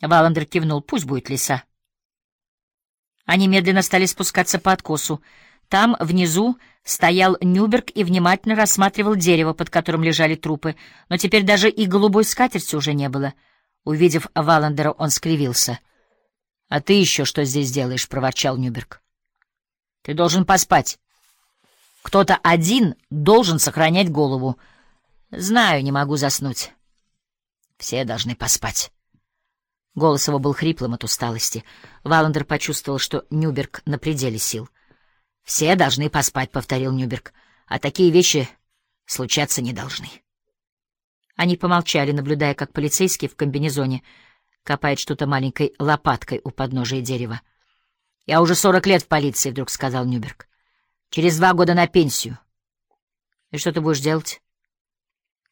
Валандер кивнул. Пусть будет лиса. Они медленно стали спускаться по откосу. Там, внизу, стоял Нюберг и внимательно рассматривал дерево, под которым лежали трупы, но теперь даже и голубой скатерти уже не было. Увидев Валандера, он скривился. — А ты еще что здесь делаешь? — проворчал Нюберг. — Ты должен поспать. Кто-то один должен сохранять голову. Знаю, не могу заснуть. Все должны поспать. Голос его был хриплым от усталости. Валандер почувствовал, что Нюберг на пределе сил. «Все должны поспать», — повторил Нюберг. «А такие вещи случаться не должны». Они помолчали, наблюдая, как полицейский в комбинезоне копает что-то маленькой лопаткой у подножия дерева. «Я уже сорок лет в полиции», — вдруг сказал Нюберг. «Через два года на пенсию». «И что ты будешь делать?»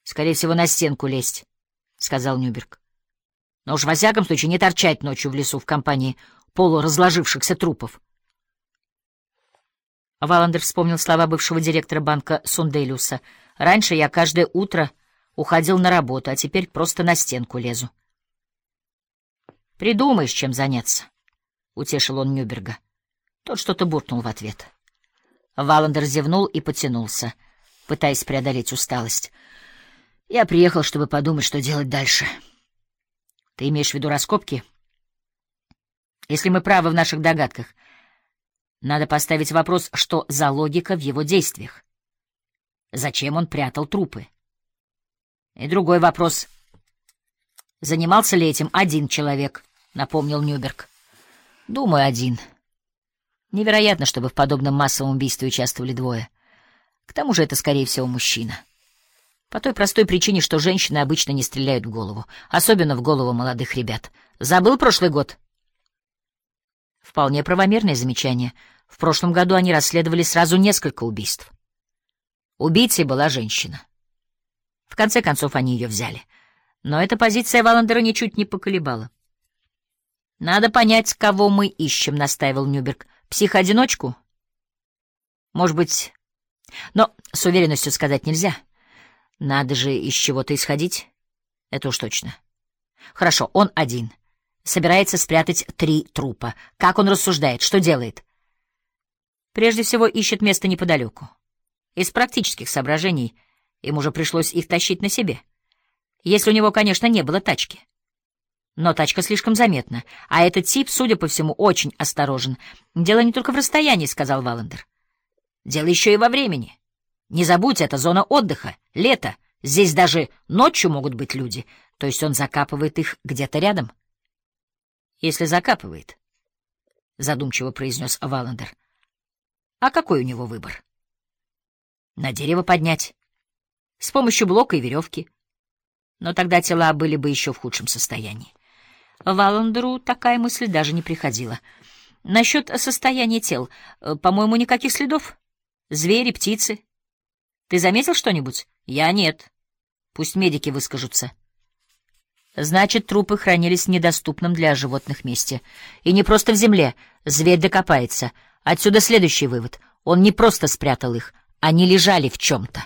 «Скорее всего, на стенку лезть», — сказал Нюберг. «Но уж во всяком случае не торчать ночью в лесу в компании полуразложившихся трупов». Валандер вспомнил слова бывшего директора банка Сунделюса. «Раньше я каждое утро уходил на работу, а теперь просто на стенку лезу». «Придумаешь, чем заняться», — утешил он Нюберга. Тот что-то буркнул в ответ. Валандер зевнул и потянулся, пытаясь преодолеть усталость. «Я приехал, чтобы подумать, что делать дальше». «Ты имеешь в виду раскопки?» «Если мы правы в наших догадках...» Надо поставить вопрос, что за логика в его действиях. Зачем он прятал трупы? И другой вопрос. Занимался ли этим один человек, напомнил Нюберг. Думаю, один. Невероятно, чтобы в подобном массовом убийстве участвовали двое. К тому же это, скорее всего, мужчина. По той простой причине, что женщины обычно не стреляют в голову, особенно в голову молодых ребят. Забыл прошлый год? Вполне правомерное замечание — в прошлом году они расследовали сразу несколько убийств. Убийцей была женщина. В конце концов, они ее взяли. Но эта позиция Валандера ничуть не поколебала. «Надо понять, кого мы ищем», — настаивал Нюберг. «Психоодиночку?» «Может быть...» Но с уверенностью сказать нельзя. Надо же из чего-то исходить. Это уж точно. Хорошо, он один. Собирается спрятать три трупа. Как он рассуждает? Что делает? Прежде всего ищет место неподалеку. Из практических соображений им уже пришлось их тащить на себе. Если у него, конечно, не было тачки. Но тачка слишком заметна, а этот тип, судя по всему, очень осторожен. Дело не только в расстоянии, — сказал Валандер. Дело еще и во времени. Не забудь, это зона отдыха, лето. Здесь даже ночью могут быть люди, то есть он закапывает их где-то рядом. Если закапывает, — задумчиво произнес Валандер, — а какой у него выбор? На дерево поднять. С помощью блока и веревки. Но тогда тела были бы еще в худшем состоянии. Валандеру такая мысль даже не приходила. Насчет состояния тел, э, по-моему, никаких следов. Звери, птицы. Ты заметил что-нибудь? Я нет. Пусть медики выскажутся. Значит, трупы хранились в недоступном для животных месте. И не просто в земле. Зверь докопается — Отсюда следующий вывод. Он не просто спрятал их, они лежали в чем-то.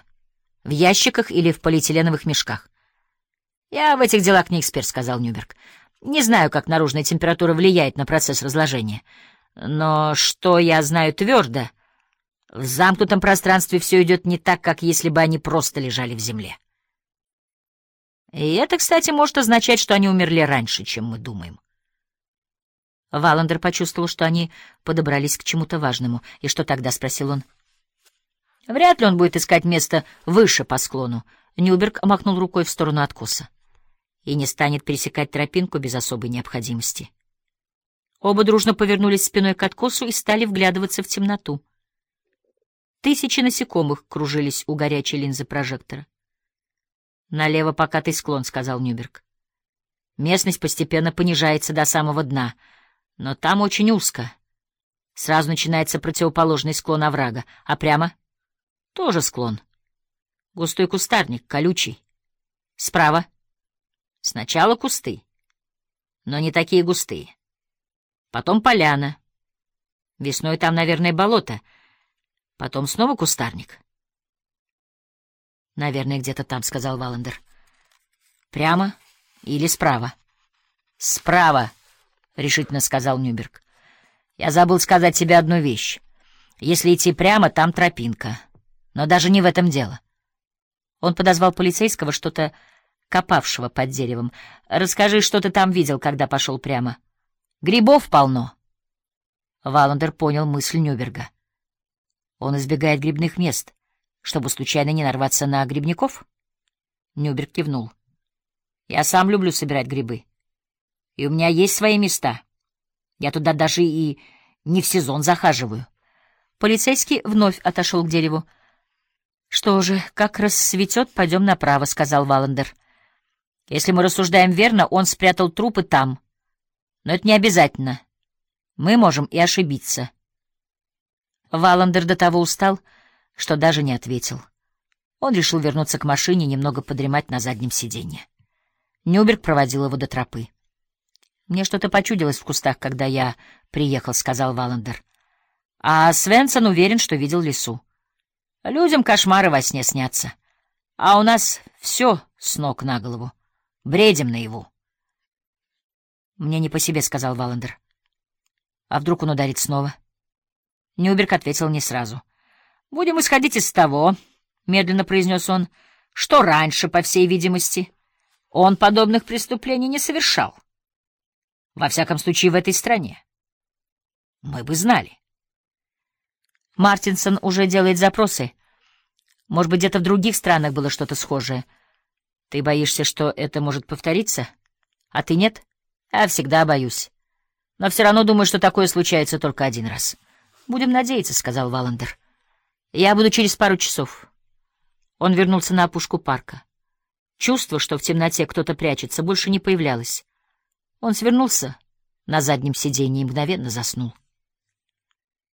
В ящиках или в полиэтиленовых мешках. «Я в этих делах не эксперт», — сказал Нюберг. «Не знаю, как наружная температура влияет на процесс разложения. Но что я знаю твердо, в замкнутом пространстве все идет не так, как если бы они просто лежали в земле. И это, кстати, может означать, что они умерли раньше, чем мы думаем. Валандер почувствовал, что они подобрались к чему-то важному. «И что тогда?» — спросил он. «Вряд ли он будет искать место выше по склону». Нюберг махнул рукой в сторону откоса. «И не станет пересекать тропинку без особой необходимости». Оба дружно повернулись спиной к откосу и стали вглядываться в темноту. Тысячи насекомых кружились у горячей линзы прожектора. «Налево покатый склон», — сказал Нюберг. «Местность постепенно понижается до самого дна — но там очень узко. Сразу начинается противоположный склон оврага, а прямо — тоже склон. Густой кустарник, колючий. Справа — сначала кусты, но не такие густые. Потом поляна. Весной там, наверное, болото. Потом снова кустарник. «Наверное, где-то там», — сказал Валандер. «Прямо или справа?» Справа, — решительно сказал Нюберг. Я забыл сказать тебе одну вещь. Если идти прямо, там тропинка. Но даже не в этом дело. Он подозвал полицейского, что-то копавшего под деревом. Расскажи, что ты там видел, когда пошел прямо. Грибов полно. Валандер понял мысль Нюберга. Он избегает грибных мест, чтобы случайно не нарваться на грибников? Нюберг кивнул. Я сам люблю собирать грибы. И у меня есть свои места. Я туда даже и не в сезон захаживаю. Полицейский вновь отошел к дереву. — Что же, как рассветет, пойдем направо, — сказал Валандер. — Если мы рассуждаем верно, он спрятал трупы там. Но это не обязательно. Мы можем и ошибиться. Валандер до того устал, что даже не ответил. Он решил вернуться к машине и немного подремать на заднем сиденье. Нюберг проводил его до тропы. «Мне что-то почудилось в кустах, когда я приехал», — сказал Валандер. А Свенсон уверен, что видел лису. Людям кошмары во сне снятся. А у нас все с ног на голову. Бредим наяву. «Мне не по себе», — сказал Валандер. «А вдруг он ударит снова?» Нюберг ответил не сразу. «Будем исходить из того», — медленно произнес он, — «что раньше, по всей видимости, он подобных преступлений не совершал». Во всяком случае, в этой стране. Мы бы знали. Мартинсон уже делает запросы. Может быть, где-то в других странах было что-то схожее. Ты боишься, что это может повториться? А ты нет? Я всегда боюсь. Но все равно думаю, что такое случается только один раз. Будем надеяться, — сказал Валандер. Я буду через пару часов. Он вернулся на опушку парка. Чувство, что в темноте кто-то прячется, больше не появлялось. Он свернулся на заднем сиденье и мгновенно заснул.